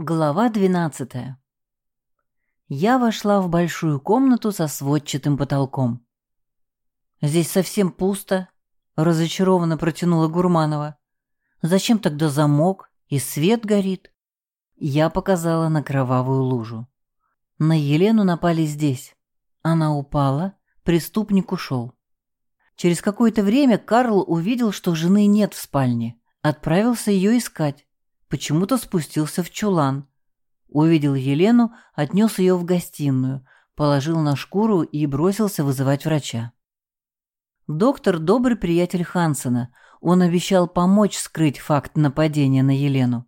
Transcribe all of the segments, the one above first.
Глава двенадцатая. Я вошла в большую комнату со сводчатым потолком. «Здесь совсем пусто», — разочарованно протянула Гурманова. «Зачем тогда замок и свет горит?» Я показала на кровавую лужу. На Елену напали здесь. Она упала, преступник ушел. Через какое-то время Карл увидел, что жены нет в спальне. Отправился ее искать почему-то спустился в чулан. Увидел Елену, отнес ее в гостиную, положил на шкуру и бросился вызывать врача. Доктор – добрый приятель Хансена. Он обещал помочь скрыть факт нападения на Елену.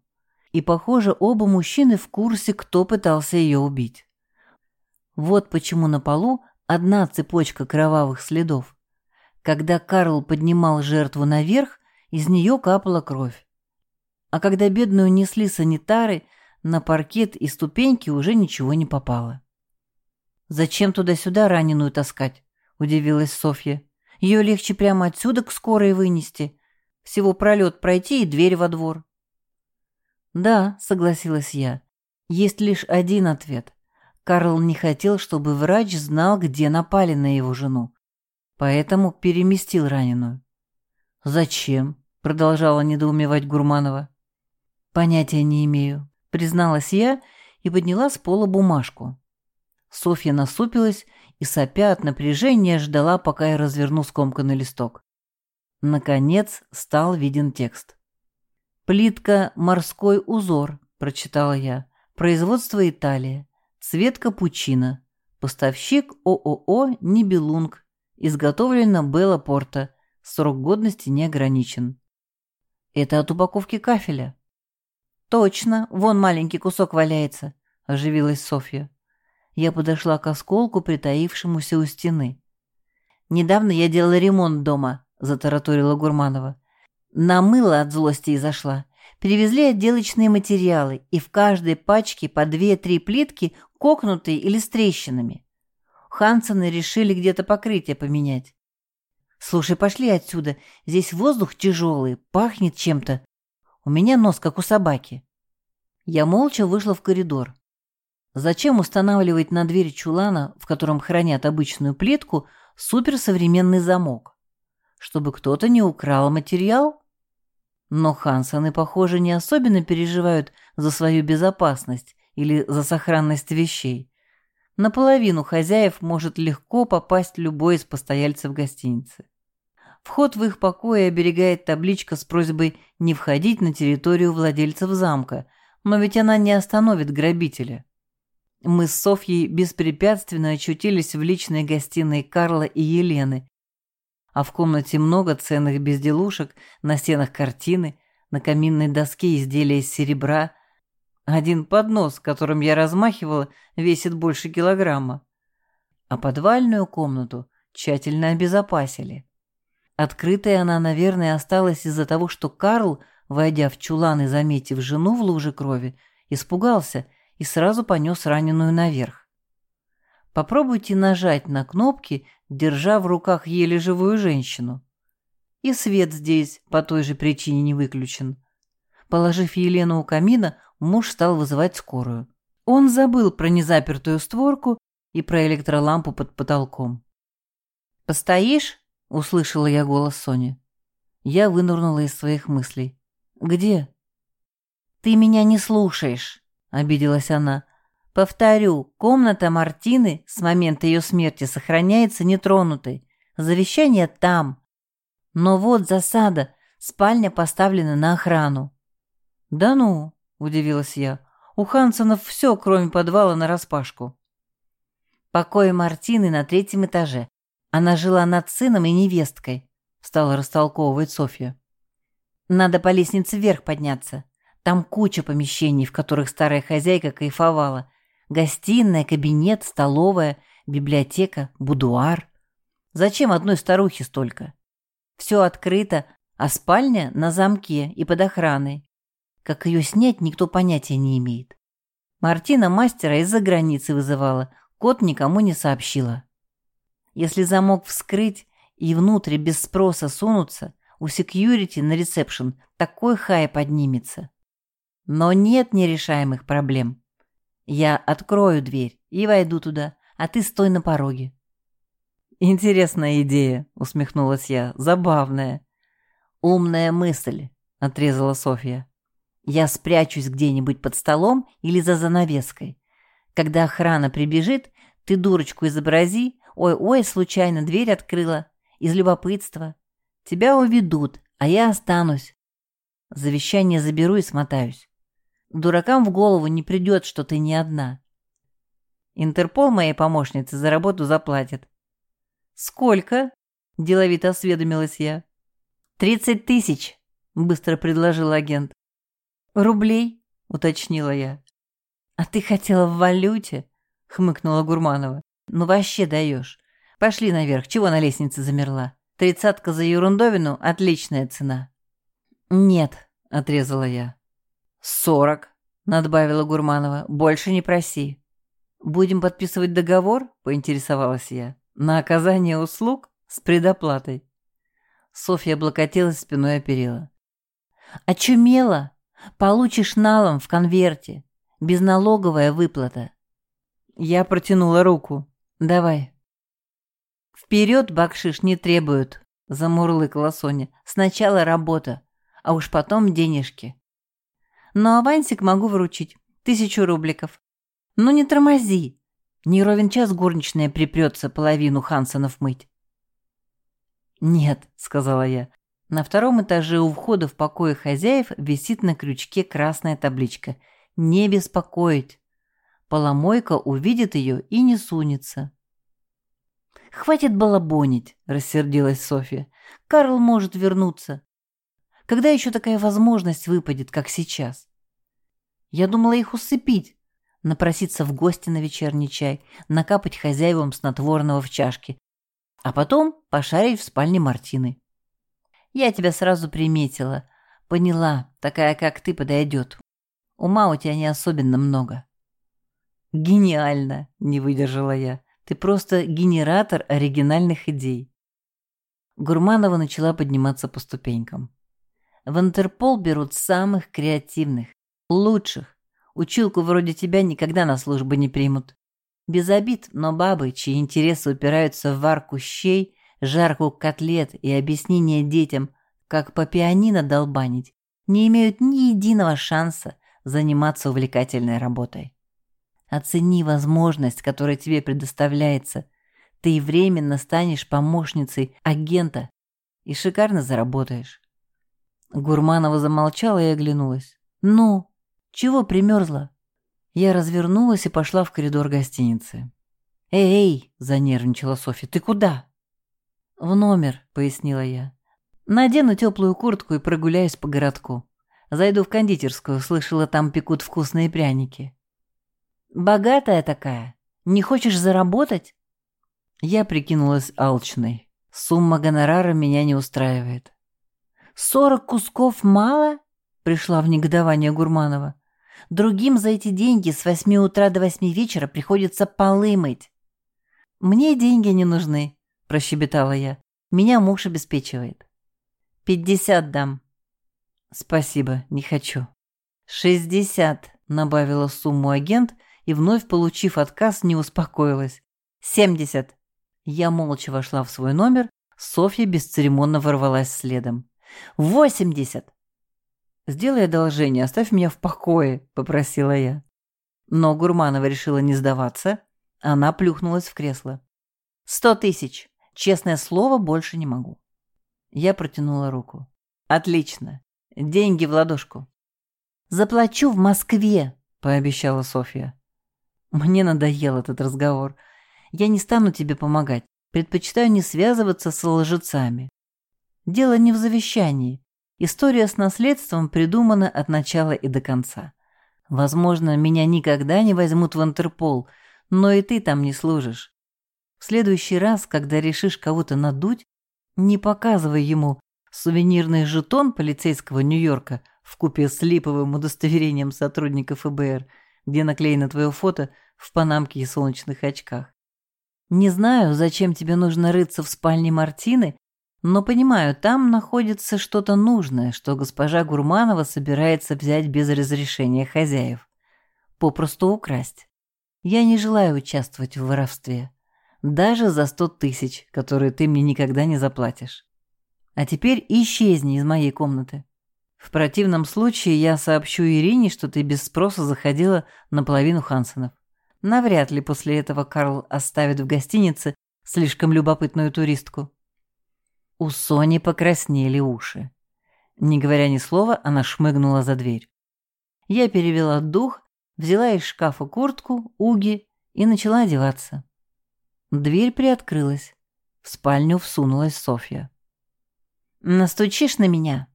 И, похоже, оба мужчины в курсе, кто пытался ее убить. Вот почему на полу одна цепочка кровавых следов. Когда Карл поднимал жертву наверх, из нее капала кровь. А когда бедную несли санитары, на паркет и ступеньки уже ничего не попало. «Зачем туда-сюда раненую таскать?» – удивилась Софья. «Ее легче прямо отсюда к скорой вынести. Всего пролет пройти и дверь во двор». «Да», – согласилась я. «Есть лишь один ответ. Карл не хотел, чтобы врач знал, где напали на его жену. Поэтому переместил раненую». «Зачем?» – продолжала недоумевать Гурманова. «Понятия не имею», — призналась я и подняла с пола бумажку. Софья насупилась и, сопя от напряжения, ждала, пока я разверну скомканный листок. Наконец стал виден текст. «Плитка «Морской узор», — прочитала я. «Производство Италия. Цвет капучино. Поставщик ООО «Нибелунг». Изготовлено Белла Порта. Срок годности не ограничен». «Это от упаковки кафеля», «Точно, вон маленький кусок валяется», — оживилась Софья. Я подошла к осколку, притаившемуся у стены. «Недавно я делала ремонт дома», — затараторила Гурманова. «Намыла от злости и зашла. Привезли отделочные материалы, и в каждой пачке по две-три плитки, кокнутые или с трещинами. Хансены решили где-то покрытие поменять. «Слушай, пошли отсюда. Здесь воздух тяжелый, пахнет чем-то. У меня нос, как у собаки. Я молча вышла в коридор. Зачем устанавливать на дверь чулана, в котором хранят обычную плитку, суперсовременный замок? Чтобы кто-то не украл материал? Но Хансены, похоже, не особенно переживают за свою безопасность или за сохранность вещей. Наполовину хозяев может легко попасть любой из постояльцев гостиницы. Вход в их покои оберегает табличка с просьбой не входить на территорию владельцев замка, но ведь она не остановит грабителя. Мы с Софьей беспрепятственно очутились в личной гостиной Карла и Елены, а в комнате много ценных безделушек, на стенах картины, на каминной доске изделия из серебра. Один поднос, которым я размахивала, весит больше килограмма. А подвальную комнату тщательно обезопасили. Открытой она, наверное, осталась из-за того, что Карл, войдя в чулан и заметив жену в луже крови, испугался и сразу понес раненую наверх. Попробуйте нажать на кнопки, держа в руках еле живую женщину. И свет здесь по той же причине не выключен. Положив Елену у камина, муж стал вызывать скорую. Он забыл про незапертую створку и про электролампу под потолком. «Постоишь?» — услышала я голос Сони. Я вынырнула из своих мыслей. «Где?» «Ты меня не слушаешь», — обиделась она. «Повторю, комната Мартины с момента ее смерти сохраняется нетронутой. Завещание там. Но вот засада, спальня поставлена на охрану». «Да ну», — удивилась я, — «у Хансонов все, кроме подвала, нараспашку». «Покои Мартины на третьем этаже. Она жила над сыном и невесткой, стала растолковывать Софья. Надо по лестнице вверх подняться. Там куча помещений, в которых старая хозяйка кайфовала. Гостиная, кабинет, столовая, библиотека, будуар. Зачем одной старухе столько? Все открыто, а спальня на замке и под охраной. Как ее снять, никто понятия не имеет. Мартина мастера из-за границы вызывала, кот никому не сообщила. Если замок вскрыть и внутрь без спроса сунуться, у секьюрити на ресепшн такой хай поднимется. Но нет нерешаемых проблем. Я открою дверь и войду туда, а ты стой на пороге. «Интересная идея», — усмехнулась я, — «забавная». «Умная мысль», — отрезала Софья. «Я спрячусь где-нибудь под столом или за занавеской. Когда охрана прибежит, ты дурочку изобрази, ой-ой, случайно дверь открыла, из любопытства. Тебя уведут, а я останусь. Завещание заберу и смотаюсь. Дуракам в голову не придет, что ты не одна. Интерпол моей помощнице за работу заплатит. «Сколько?» – деловито осведомилась я. «Тридцать тысяч», – быстро предложил агент. «Рублей?» – уточнила я. «А ты хотела в валюте?» – хмыкнула Гурманова. «Ну вообще даешь. Пошли наверх, чего на лестнице замерла? Тридцатка за ерундовину – отличная цена». «Нет», – отрезала я. «Сорок», – надбавила Гурманова. «Больше не проси». «Будем подписывать договор?» – поинтересовалась я. «На оказание услуг с предоплатой». Софья облокотилась спиной о перила. «Очумела! Получишь налом в конверте. Безналоговая выплата». Я протянула руку. «Давай». «Вперед бакшиш не требуют», — замурлыкала Соня. «Сначала работа, а уж потом денежки». «Но авансик могу вручить. Тысячу рубликов. Ну не тормози. Не ровен час горничная припрется половину Хансонов мыть». «Нет», — сказала я. На втором этаже у входа в покое хозяев висит на крючке красная табличка «Не беспокоить». Поломойка увидит ее и не сунется. «Хватит балабонить», — рассердилась Софья. «Карл может вернуться. Когда еще такая возможность выпадет, как сейчас?» Я думала их усыпить, напроситься в гости на вечерний чай, накапать хозяевам снотворного в чашке, а потом пошарить в спальне Мартины. Я тебя сразу приметила, поняла, такая, как ты, подойдет. Ума у тебя не особенно много. «Гениально!» — не выдержала я. «Ты просто генератор оригинальных идей». Гурманова начала подниматься по ступенькам. В Интерпол берут самых креативных, лучших. Училку вроде тебя никогда на службу не примут. Без обид, но бабы, чьи интересы упираются в варку щей, жарку котлет и объяснение детям, как по пианино долбанить, не имеют ни единого шанса заниматься увлекательной работой. Оцени возможность, которая тебе предоставляется. Ты временно станешь помощницей агента и шикарно заработаешь. Гурманова замолчала и оглянулась. «Ну, чего примерзла?» Я развернулась и пошла в коридор гостиницы. «Эй!» – занервничала Софья. «Ты куда?» «В номер», – пояснила я. «Надену теплую куртку и прогуляюсь по городку. Зайду в кондитерскую, слышала, там пекут вкусные пряники». Богатая такая. Не хочешь заработать? Я прикинулась алчной. Сумма гонорара меня не устраивает. «Сорок кусков мало?» — пришла в негодование Гурманова. «Другим за эти деньги с восьми утра до восьми вечера приходится полы мыть». «Мне деньги не нужны», — прощебетала я. «Меня муж обеспечивает». «Пятьдесят дам». «Спасибо, не хочу». «Шестьдесят», — набавила сумму агент и, вновь получив отказ, не успокоилась. «Семьдесят!» Я молча вошла в свой номер, Софья бесцеремонно ворвалась следом. «Восемьдесят!» «Сделай одолжение, оставь меня в покое», — попросила я. Но Гурманова решила не сдаваться. Она плюхнулась в кресло. «Сто тысяч! Честное слово, больше не могу». Я протянула руку. «Отлично. Деньги в ладошку». «Заплачу в Москве», — пообещала Софья. Мне надоел этот разговор. Я не стану тебе помогать. Предпочитаю не связываться с лжецами. Дело не в завещании. История с наследством придумана от начала и до конца. Возможно, меня никогда не возьмут в Интерпол, но и ты там не служишь. В следующий раз, когда решишь кого-то надуть, не показывай ему сувенирный жетон полицейского Нью-Йорка в купе с липовым удостоверением сотрудника ФБР – где наклеено твое фото в панамке и солнечных очках. Не знаю, зачем тебе нужно рыться в спальне Мартины, Но понимаю, там находится что-то нужное, что госпожа Гурманова собирается взять без разрешения хозяев. Попросту украсть. Я не желаю участвовать в воровстве. Даже за сто тысяч, которые ты мне никогда не заплатишь. А теперь исчезни из моей комнаты. В противном случае я сообщу Ирине, что ты без спроса заходила на половину Хансенов. Навряд ли после этого Карл оставит в гостинице слишком любопытную туристку. У Сони покраснели уши. Не говоря ни слова, она шмыгнула за дверь. Я перевела дух, взяла из шкафа куртку, уги и начала одеваться. Дверь приоткрылась. В спальню всунулась Софья. «Настучишь на меня?»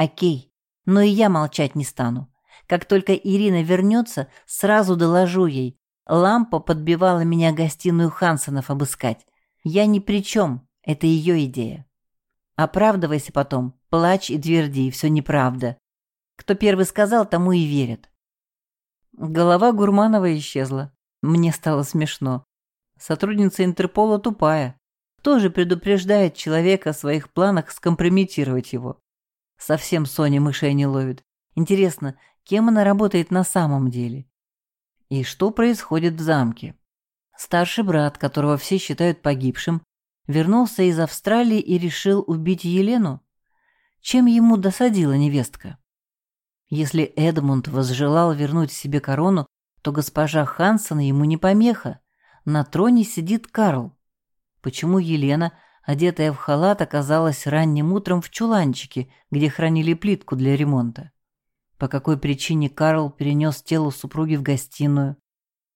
«Окей, но и я молчать не стану. Как только Ирина вернется, сразу доложу ей. Лампа подбивала меня гостиную Хансонов обыскать. Я ни при чем, это ее идея. Оправдывайся потом, плачь и тверди, все неправда. Кто первый сказал, тому и верят. Голова Гурманова исчезла. Мне стало смешно. Сотрудница Интерпола тупая. Кто же предупреждает человека о своих планах скомпрометировать его? Совсем Соня мышей не ловит. Интересно, кем она работает на самом деле? И что происходит в замке? Старший брат, которого все считают погибшим, вернулся из Австралии и решил убить Елену? Чем ему досадила невестка? Если Эдмунд возжелал вернуть себе корону, то госпожа Хансон ему не помеха. На троне сидит Карл. Почему Елена, одетая в халат, оказалась ранним утром в чуланчике, где хранили плитку для ремонта? По какой причине Карл перенес тело супруги в гостиную?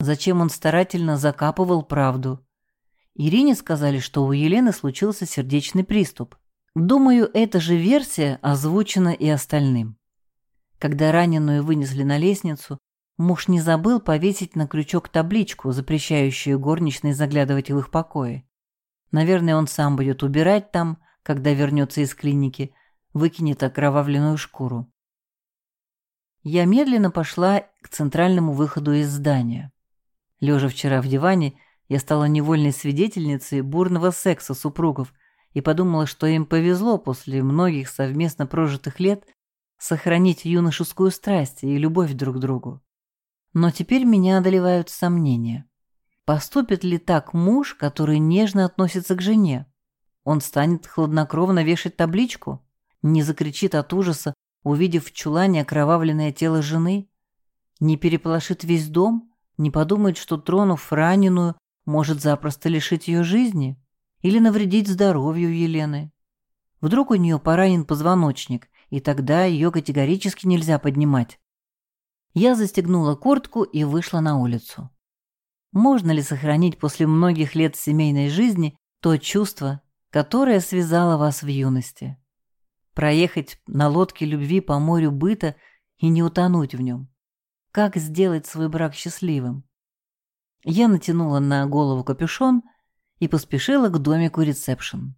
Зачем он старательно закапывал правду? Ирине сказали, что у Елены случился сердечный приступ. Думаю, эта же версия озвучена и остальным. Когда раненую вынесли на лестницу, муж не забыл повесить на крючок табличку, запрещающую горничной заглядывать в их покои. Наверное, он сам будет убирать там, когда вернется из клиники, выкинет окровавленную шкуру. Я медленно пошла к центральному выходу из здания. Лежа вчера в диване, я стала невольной свидетельницей бурного секса супругов и подумала, что им повезло после многих совместно прожитых лет сохранить юношескую страсть и любовь друг к другу. Но теперь меня одолевают сомнения. Поступит ли так муж, который нежно относится к жене? Он станет хладнокровно вешать табличку? Не закричит от ужаса, увидев в чулане окровавленное тело жены? Не переполошит весь дом? Не подумает, что, тронув раненую, может запросто лишить ее жизни? Или навредить здоровью Елены? Вдруг у нее поранен позвоночник, и тогда ее категорически нельзя поднимать. Я застегнула куртку и вышла на улицу. Можно ли сохранить после многих лет семейной жизни то чувство, которое связало вас в юности? Проехать на лодке любви по морю быта и не утонуть в нем? Как сделать свой брак счастливым? Я натянула на голову капюшон и поспешила к домику ресепшн.